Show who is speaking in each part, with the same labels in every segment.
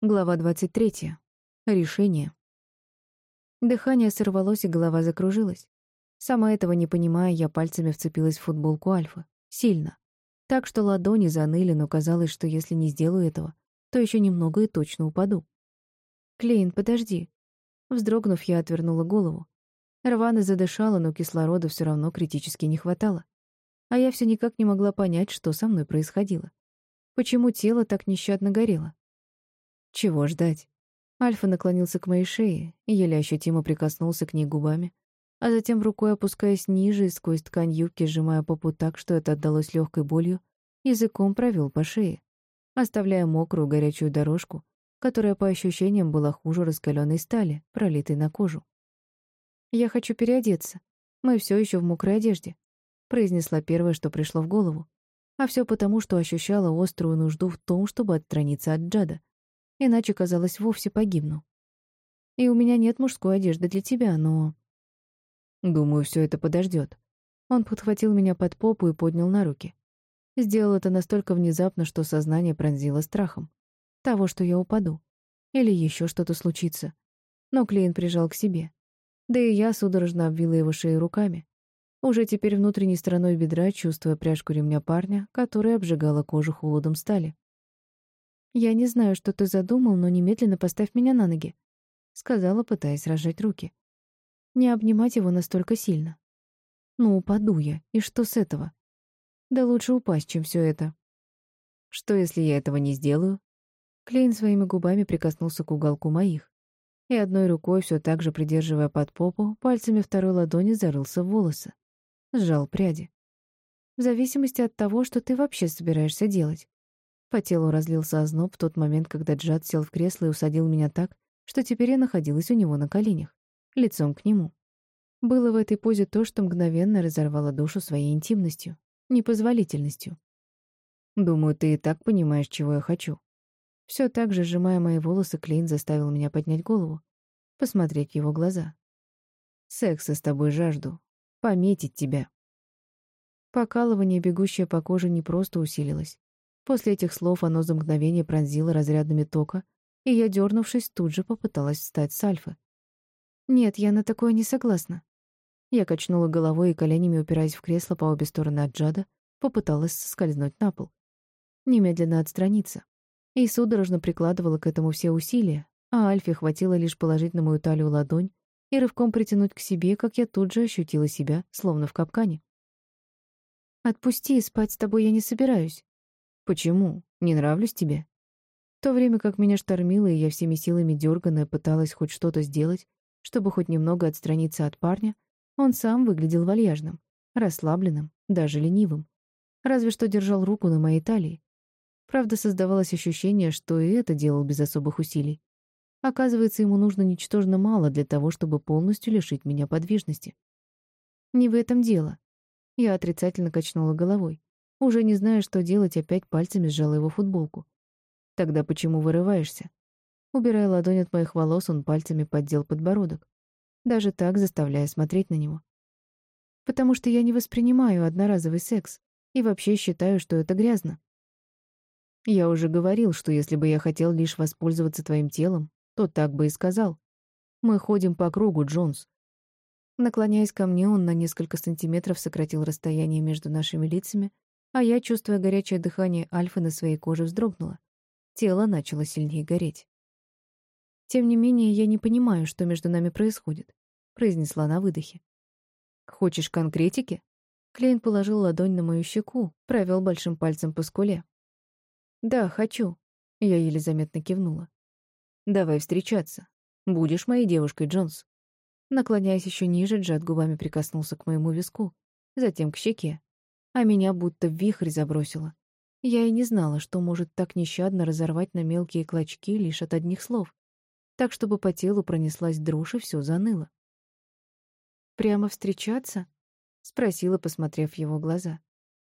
Speaker 1: Глава 23. Решение. Дыхание сорвалось, и голова закружилась. Сама этого не понимая, я пальцами вцепилась в футболку Альфа. Сильно. Так что ладони заныли, но казалось, что если не сделаю этого, то еще немного и точно упаду. «Клейн, подожди». Вздрогнув, я отвернула голову. Рвана задышала, но кислорода все равно критически не хватало. А я все никак не могла понять, что со мной происходило. Почему тело так нещадно горело? Чего ждать? Альфа наклонился к моей шее и еле ощутимо прикоснулся к ней губами, а затем рукой опускаясь ниже и сквозь ткань юбки, сжимая попу так, что это отдалось легкой болью, языком провел по шее, оставляя мокрую горячую дорожку, которая по ощущениям была хуже раскаленной стали, пролитой на кожу. «Я хочу переодеться. Мы все еще в мокрой одежде», — произнесла первое, что пришло в голову. А все потому, что ощущала острую нужду в том, чтобы отстраниться от Джада иначе, казалось, вовсе погибну. И у меня нет мужской одежды для тебя, но... Думаю, все это подождет. Он подхватил меня под попу и поднял на руки. Сделал это настолько внезапно, что сознание пронзило страхом. Того, что я упаду. Или еще что-то случится. Но Клейн прижал к себе. Да и я судорожно обвила его шею руками. Уже теперь внутренней стороной бедра, чувствуя пряжку ремня парня, которая обжигала кожу холодом стали. «Я не знаю, что ты задумал, но немедленно поставь меня на ноги», — сказала, пытаясь разжать руки. «Не обнимать его настолько сильно». «Ну, упаду я, и что с этого?» «Да лучше упасть, чем все это». «Что, если я этого не сделаю?» Клейн своими губами прикоснулся к уголку моих, и одной рукой, все так же придерживая под попу, пальцами второй ладони зарылся в волосы. Сжал пряди. «В зависимости от того, что ты вообще собираешься делать. По телу разлился озноб в тот момент, когда Джад сел в кресло и усадил меня так, что теперь я находилась у него на коленях, лицом к нему. Было в этой позе то, что мгновенно разорвало душу своей интимностью, непозволительностью. Думаю, ты и так понимаешь, чего я хочу. Все так же, сжимая мои волосы, Клейн заставил меня поднять голову, посмотреть в его глаза. Секса с тобой жажду. Пометить тебя. Покалывание, бегущее по коже, не просто усилилось. После этих слов оно за мгновение пронзило разрядами тока, и я, дернувшись, тут же попыталась встать с Альфы. «Нет, я на такое не согласна». Я качнула головой и коленями, упираясь в кресло по обе стороны от Джада, попыталась соскользнуть на пол. Немедленно отстраниться. И судорожно прикладывала к этому все усилия, а Альфе хватило лишь положить на мою талию ладонь и рывком притянуть к себе, как я тут же ощутила себя, словно в капкане. «Отпусти, спать с тобой я не собираюсь», Почему? Не нравлюсь тебе? В то время как меня штормило, и я всеми силами дерганная пыталась хоть что-то сделать, чтобы хоть немного отстраниться от парня, он сам выглядел вальяжным, расслабленным, даже ленивым. Разве что держал руку на моей талии. Правда, создавалось ощущение, что и это делал без особых усилий. Оказывается, ему нужно ничтожно мало для того, чтобы полностью лишить меня подвижности. Не в этом дело. Я отрицательно качнула головой. Уже не зная, что делать, опять пальцами сжала его футболку. «Тогда почему вырываешься?» Убирая ладонь от моих волос, он пальцами поддел подбородок. Даже так заставляя смотреть на него. «Потому что я не воспринимаю одноразовый секс и вообще считаю, что это грязно. Я уже говорил, что если бы я хотел лишь воспользоваться твоим телом, то так бы и сказал. Мы ходим по кругу, Джонс. Наклоняясь ко мне, он на несколько сантиметров сократил расстояние между нашими лицами, а я, чувствуя горячее дыхание Альфы на своей коже, вздрогнула. Тело начало сильнее гореть. «Тем не менее, я не понимаю, что между нами происходит», — произнесла на выдохе. «Хочешь конкретики?» Клейн положил ладонь на мою щеку, провел большим пальцем по скуле. «Да, хочу», — я еле заметно кивнула. «Давай встречаться. Будешь моей девушкой, Джонс». Наклоняясь еще ниже, Джад губами прикоснулся к моему виску, затем к щеке, а меня будто в вихрь забросило. Я и не знала, что может так нещадно разорвать на мелкие клочки лишь от одних слов, так чтобы по телу пронеслась дрожь и все заныло. «Прямо встречаться?» — спросила, посмотрев в его глаза.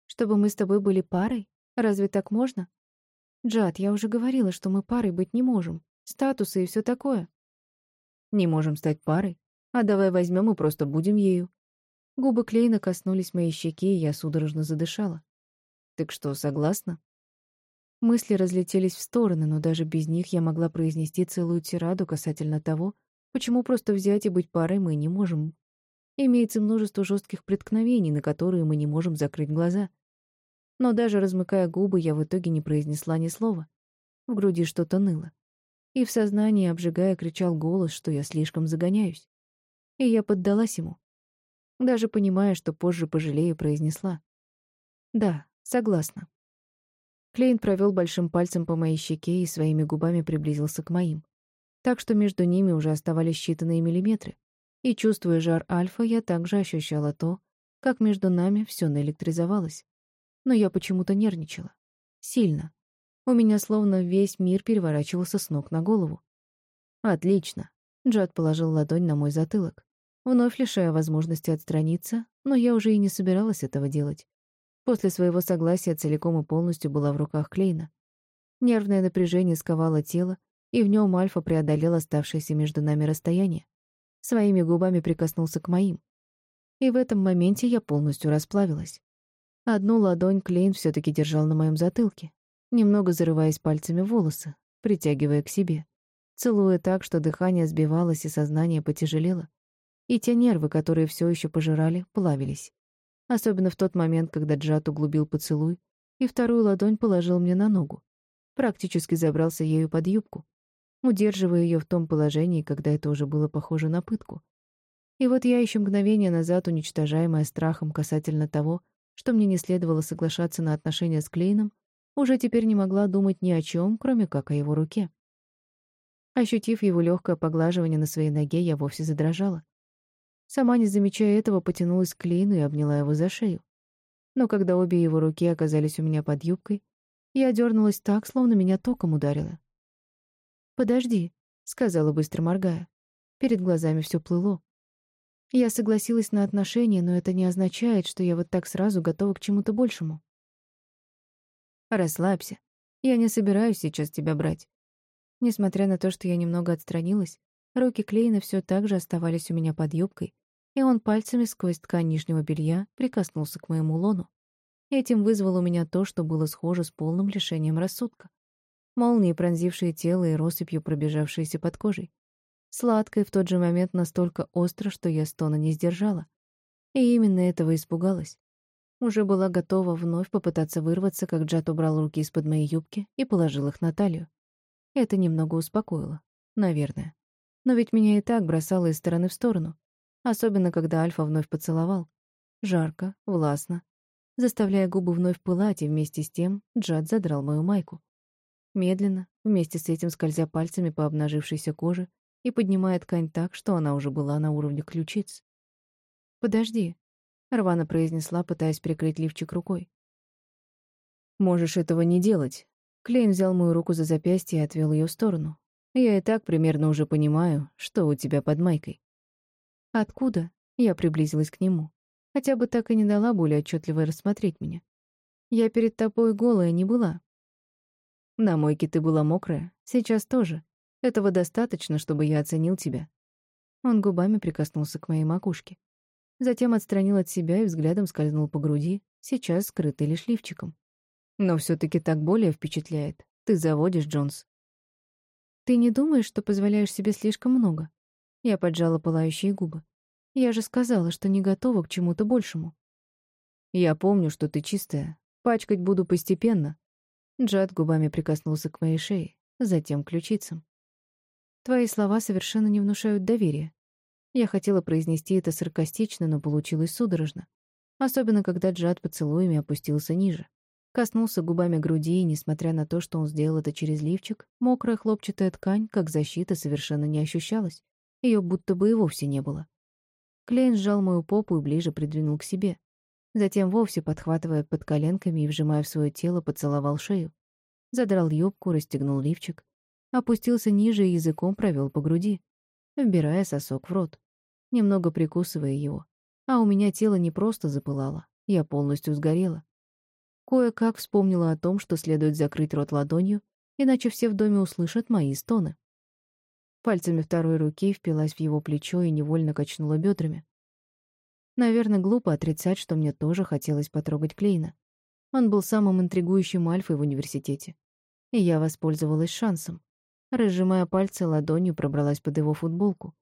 Speaker 1: «Чтобы мы с тобой были парой? Разве так можно?» «Джад, я уже говорила, что мы парой быть не можем. Статусы и все такое». «Не можем стать парой? А давай возьмем и просто будем ею. Губы Клейна коснулись моей щеки, и я судорожно задышала. «Так что, согласна?» Мысли разлетелись в стороны, но даже без них я могла произнести целую тираду касательно того, почему просто взять и быть парой мы не можем. Имеется множество жестких преткновений, на которые мы не можем закрыть глаза. Но даже размыкая губы, я в итоге не произнесла ни слова. В груди что-то ныло. И в сознании, обжигая, кричал голос, что я слишком загоняюсь. И я поддалась ему. Даже понимая, что позже пожалею, произнесла. «Да, согласна». Клейн провел большим пальцем по моей щеке и своими губами приблизился к моим. Так что между ними уже оставались считанные миллиметры. И, чувствуя жар альфа, я также ощущала то, как между нами все наэлектризовалось. Но я почему-то нервничала. Сильно. У меня словно весь мир переворачивался с ног на голову. «Отлично». Джад положил ладонь на мой затылок, вновь лишая возможности отстраниться, но я уже и не собиралась этого делать. После своего согласия целиком и полностью была в руках Клейна. Нервное напряжение сковало тело, и в нем Альфа преодолел оставшееся между нами расстояние. Своими губами прикоснулся к моим. И в этом моменте я полностью расплавилась. Одну ладонь Клейн все таки держал на моем затылке, немного зарываясь пальцами в волосы, притягивая к себе, целуя так, что дыхание сбивалось и сознание потяжелело. И те нервы, которые все еще пожирали, плавились. Особенно в тот момент, когда Джат углубил поцелуй и вторую ладонь положил мне на ногу. Практически забрался ею под юбку, удерживая ее в том положении, когда это уже было похоже на пытку. И вот я еще мгновение назад, уничтожаемая страхом касательно того, что мне не следовало соглашаться на отношения с Клейном, уже теперь не могла думать ни о чем, кроме как о его руке. Ощутив его легкое поглаживание на своей ноге, я вовсе задрожала. Сама, не замечая этого, потянулась к Лейну и обняла его за шею. Но когда обе его руки оказались у меня под юбкой, я дернулась так, словно меня током ударило. «Подожди», — сказала, быстро моргая. Перед глазами все плыло. Я согласилась на отношения, но это не означает, что я вот так сразу готова к чему-то большему. Расслабься. Я не собираюсь сейчас тебя брать. Несмотря на то, что я немного отстранилась, руки Клейна все так же оставались у меня под юбкой, и он пальцами сквозь ткань нижнего белья прикоснулся к моему лону. Этим вызвал у меня то, что было схоже с полным лишением рассудка. Молнии, пронзившие тело и россыпью пробежавшиеся под кожей. Сладко и в тот же момент настолько остро, что я стона не сдержала. И именно этого испугалась. Уже была готова вновь попытаться вырваться, как Джат убрал руки из-под моей юбки и положил их на талию. Это немного успокоило. Наверное. Но ведь меня и так бросало из стороны в сторону. Особенно, когда Альфа вновь поцеловал. Жарко, властно. Заставляя губы вновь пылать, и вместе с тем Джад задрал мою майку. Медленно, вместе с этим скользя пальцами по обнажившейся коже и поднимая ткань так, что она уже была на уровне ключиц. «Подожди», — Рвана произнесла, пытаясь прикрыть лифчик рукой. «Можешь этого не делать». Клейн взял мою руку за запястье и отвел ее в сторону. «Я и так примерно уже понимаю, что у тебя под майкой». «Откуда?» — я приблизилась к нему. Хотя бы так и не дала более отчетливо рассмотреть меня. «Я перед тобой голая не была». «На мойке ты была мокрая, сейчас тоже. Этого достаточно, чтобы я оценил тебя». Он губами прикоснулся к моей макушке. Затем отстранил от себя и взглядом скользнул по груди, сейчас скрытый лишь лифчиком. «Но все таки так более впечатляет. Ты заводишь, Джонс». «Ты не думаешь, что позволяешь себе слишком много?» Я поджала пылающие губы. Я же сказала, что не готова к чему-то большему. Я помню, что ты чистая. Пачкать буду постепенно. Джад губами прикоснулся к моей шее, затем к ключицам. Твои слова совершенно не внушают доверия. Я хотела произнести это саркастично, но получилось судорожно. Особенно, когда Джад поцелуями опустился ниже. Коснулся губами груди, и, несмотря на то, что он сделал это через лифчик, мокрая хлопчатая ткань, как защита, совершенно не ощущалась. Ее будто бы и вовсе не было. Клейн сжал мою попу и ближе придвинул к себе. Затем вовсе, подхватывая под коленками и вжимая в свое тело, поцеловал шею. Задрал юбку, расстегнул лифчик. Опустился ниже и языком провел по груди, вбирая сосок в рот, немного прикусывая его. А у меня тело не просто запылало, я полностью сгорела. Кое-как вспомнила о том, что следует закрыть рот ладонью, иначе все в доме услышат мои стоны. Пальцами второй руки впилась в его плечо и невольно качнула бедрами. Наверное, глупо отрицать, что мне тоже хотелось потрогать Клейна. Он был самым интригующим альфой в университете. И я воспользовалась шансом. Разжимая пальцы, ладонью пробралась под его футболку.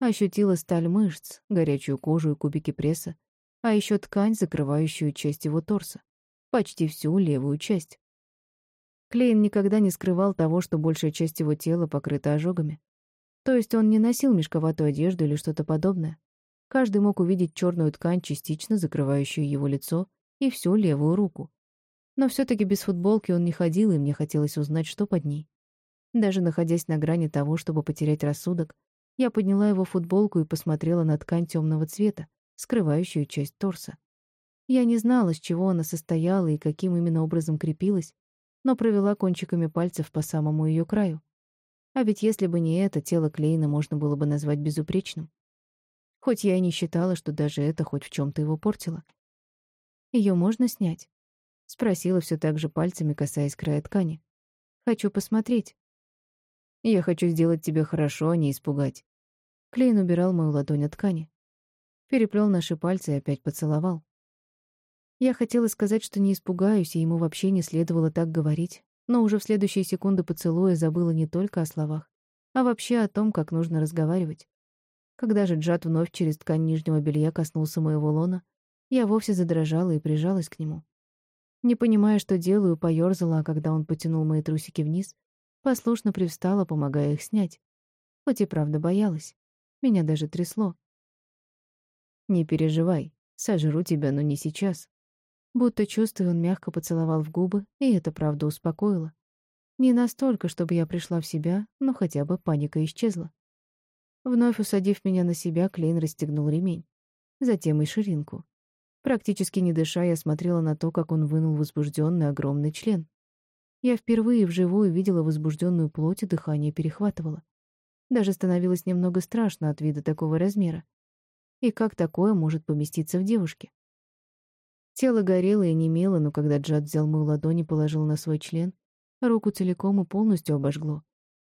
Speaker 1: Ощутила сталь мышц, горячую кожу и кубики пресса, а еще ткань, закрывающую часть его торса. Почти всю левую часть. Клейн никогда не скрывал того, что большая часть его тела покрыта ожогами. То есть он не носил мешковатую одежду или что-то подобное. Каждый мог увидеть черную ткань, частично закрывающую его лицо, и всю левую руку. Но все таки без футболки он не ходил, и мне хотелось узнать, что под ней. Даже находясь на грани того, чтобы потерять рассудок, я подняла его футболку и посмотрела на ткань темного цвета, скрывающую часть торса. Я не знала, с чего она состояла и каким именно образом крепилась, но провела кончиками пальцев по самому ее краю. А ведь если бы не это, тело Клейна можно было бы назвать безупречным. Хоть я и не считала, что даже это хоть в чем то его портило. Ее можно снять?» — спросила все так же пальцами, касаясь края ткани. «Хочу посмотреть». Я хочу сделать тебе хорошо, а не испугать. Клейн убирал мою ладонь от ткани. Переплел наши пальцы и опять поцеловал. Я хотела сказать, что не испугаюсь, и ему вообще не следовало так говорить, но уже в следующие секунды поцелуя забыла не только о словах, а вообще о том, как нужно разговаривать. Когда же Джад вновь через ткань нижнего белья коснулся моего лона, я вовсе задрожала и прижалась к нему. Не понимая, что делаю, поёрзала, а когда он потянул мои трусики вниз, Послушно привстала, помогая их снять. Хоть и правда боялась. Меня даже трясло. «Не переживай, сожру тебя, но не сейчас». Будто чувствуя, он мягко поцеловал в губы, и это правда успокоило. Не настолько, чтобы я пришла в себя, но хотя бы паника исчезла. Вновь усадив меня на себя, Клейн расстегнул ремень. Затем и ширинку. Практически не дыша, я смотрела на то, как он вынул возбужденный огромный член. Я впервые вживую видела возбужденную плоть, и дыхание перехватывало. Даже становилось немного страшно от вида такого размера. И как такое может поместиться в девушке? Тело горело и немело, но когда Джад взял мою ладонь и положил на свой член, руку целиком и полностью обожгло.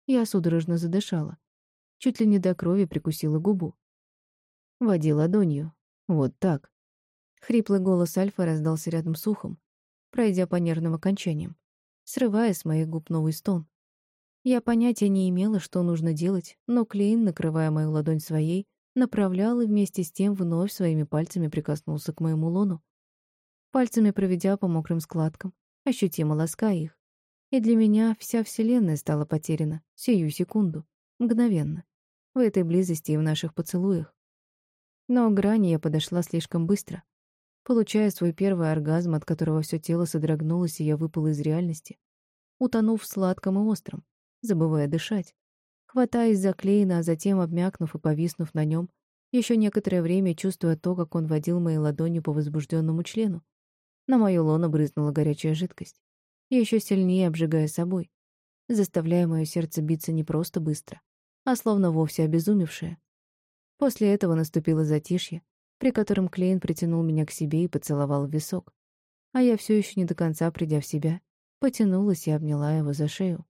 Speaker 1: Я судорожно задышала. Чуть ли не до крови прикусила губу. Води ладонью. Вот так. Хриплый голос Альфа раздался рядом с ухом, пройдя по нервным окончаниям срывая с моих губ новый стон. Я понятия не имела, что нужно делать, но Клейн, накрывая мою ладонь своей, направлял и вместе с тем вновь своими пальцами прикоснулся к моему лону. Пальцами проведя по мокрым складкам, ощутимо лаская их. И для меня вся вселенная стала потеряна, сию секунду, мгновенно, в этой близости и в наших поцелуях. Но к грани я подошла слишком быстро. Получая свой первый оргазм, от которого все тело содрогнулось, и я выпала из реальности, утонув в сладком и остром, забывая дышать, хватаясь за Клейна, а затем, обмякнув и повиснув на нем, еще некоторое время чувствуя то, как он водил моей ладонью по возбужденному члену. На мою лоно брызнула горячая жидкость, еще сильнее обжигая собой, заставляя мое сердце биться не просто быстро, а словно вовсе обезумевшее. После этого наступило затишье, при котором Клейн притянул меня к себе и поцеловал в висок. А я все еще не до конца придя в себя, потянулась и обняла его за шею.